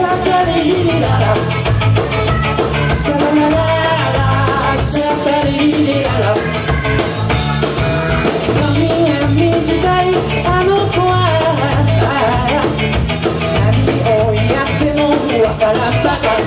さかりにならさらならさかりら髪が短いあの子は何をやってもわからんばかり。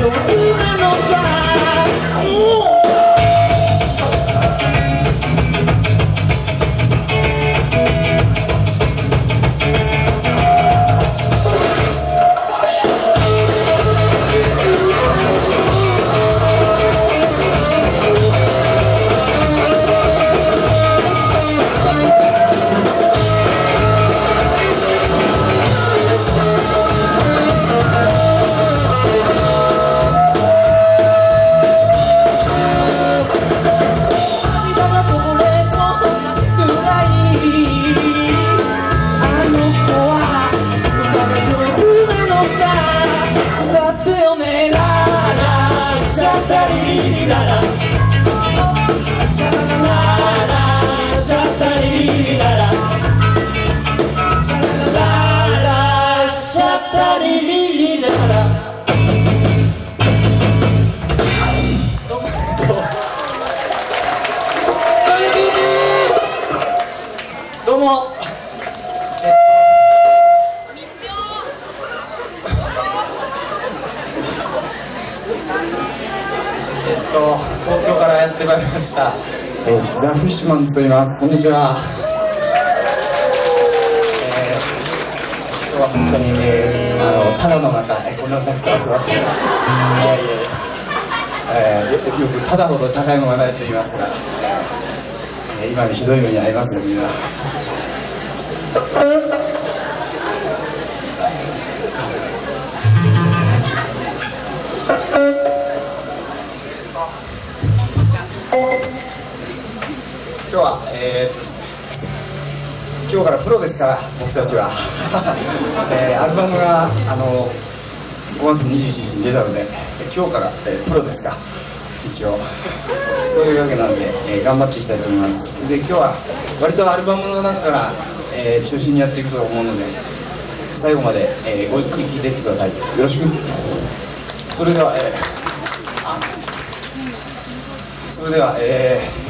yo encima nos cae. も。えっと、東京からやってまいりました。えーザ・フィッシュマンズと言います。こんにちは。えー今日は本当に、えーあの、ただの中、えーこんなたくさん集まって。いやいや。えーよよくただほど高いものがないと言いますが、えー今にひどい目に遭いますよみん。な今日はえー、っと今日からプロですから僕たちは、えーアルバムがあの5月21日に出たので今日から、えープロですか。一応。そういうわけなんで、えー頑張っていきたいと思います。で今日は割とアルバムの中から、えー中心にやっていくと思うので最後まで、えーごゆっくり聴いていってください。よろしく。それでは、えーそれでは、えー